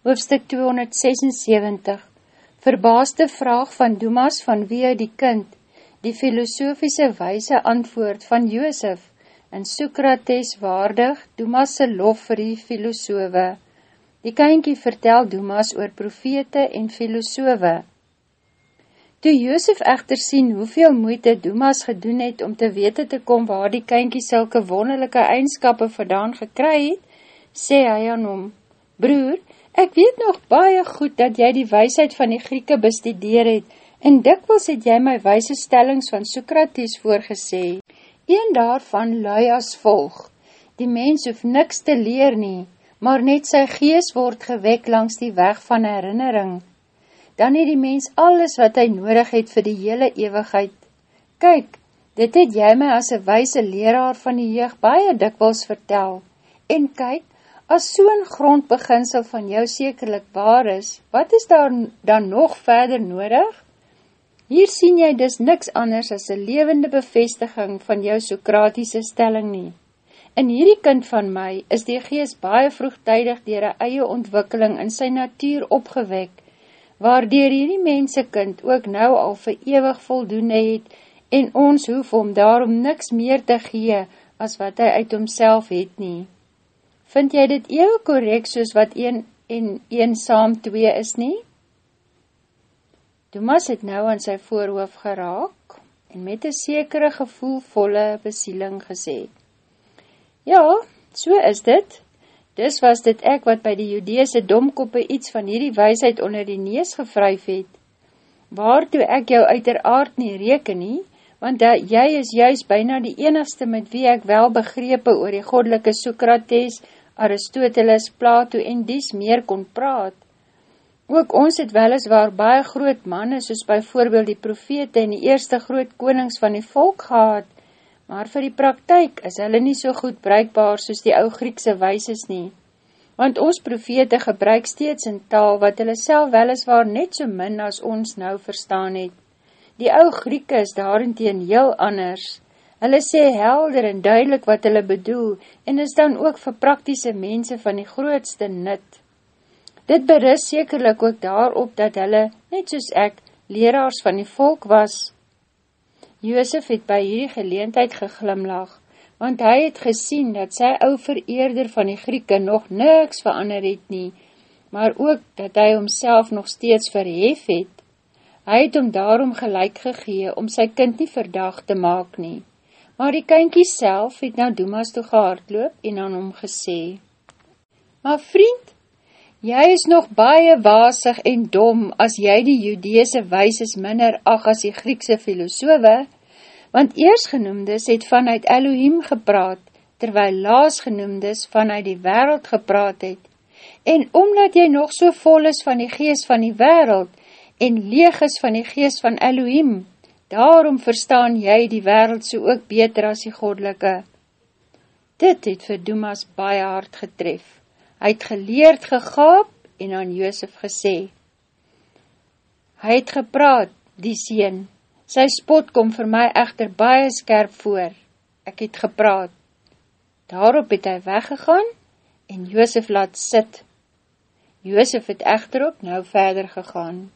hoofstuk 276, Verbaaste vraag van Dumas van wie die kind, die filosofische wijse antwoord van Joosef, en Sokrates waardig Dumas' lof vir die filosofe. Die kynkie vertel Dumas oor profete en filosofe. Toe Joosef echter sien hoeveel moeite Dumas gedoen het om te wete te kom waar die kynkie sylke wonderlijke eindskappe vandaan gekry het, sê hy aan hom, Broer, ek weet nog baie goed dat jy die weisheid van die Grieke bestudeer het, en dikwels het jy my wijse stellings van Sokrates voorgesê. Een daarvan lui as volg, die mens hoef niks te leer nie, maar net sy gees word gewek langs die weg van herinnering. Dan het die mens alles wat hy nodig het vir die hele eeuwigheid. Kyk, dit het jy my as een wijse leraar van die jeug baie dikwels vertel. En kyk, As so'n grondbeginsel van jou sekerlik waar is, wat is daar dan nog verder nodig? Hier sien jy dus niks anders as een levende bevestiging van jou Sokratiese stelling nie. In hierdie kind van my is die geest baie vroegtijdig dier een eie ontwikkeling in sy natuur opgewek, waardoor hierdie mense kind ook nou al vir ewig voldoende het en ons hoef om daarom niks meer te gee as wat hy uit homself het nie. Vind jy dit eeuw korek soos wat een en een saam twee is nie? Thomas het nou aan sy voorhoof geraak en met een sekere gevoelvolle besieling gesê. Ja, so is dit. Dis was dit ek wat by die judeese domkoppe iets van hierdie weisheid onder die nees gevryf het. Waartoe ek jou uiteraard nie reken nie, want dat jy is juist byna die enigste met wie ek wel begrepe oor die goddelike Sokrates, Aristoteles, Plato en dies meer kon praat. Ook ons het weliswaar baie groot manne, soos byvoorbeeld die profete en die eerste groot konings van die volk gehad, maar vir die praktijk is hulle nie so goed bruikbaar soos die ou Griekse weises nie. Want ons profete gebruik steeds in taal wat hulle self weliswaar net so min as ons nou verstaan het. Die ou Grieke is daarenteen heel anders, Hulle sê helder en duidelik wat hulle bedoel en is dan ook vir praktiese mense van die grootste nut. Dit beris sekerlik ook daarop dat hulle, net soos ek, leraars van die volk was. Joosef het by hierdie geleentheid geglimlag, want hy het gesien dat sy ou vereerder van die Grieke nog niks verander het nie, maar ook dat hy homself nog steeds verhef het. Hy het hom daarom gelijk gegee om sy kind nie verdag te maak nie maar die kynkie self het na Dumas toe gehaardloop en aan hom gesê, Maar vriend, jy is nog baie wasig en dom as jy die judeese wijses minder ag as die Griekse filosofe, want eers genoemdes het vanuit Elohim gepraat, terwyl laas genoemdes vanuit die wereld gepraat het, en omdat jy nog so vol is van die geest van die wereld, en leeg is van die geest van Elohim, Daarom verstaan jy die wereld so ook beter as die godelike. Dit het vir Dumas baie hard getref. Hy het geleerd gegaap en aan Joosef gesê. Hy het gepraat, die sien. Sy spot kom vir my echter baie skerp voor. Ek het gepraat. Daarop het hy weggegaan en Joosef laat sit. Joosef het echter ook nou verder gegaan.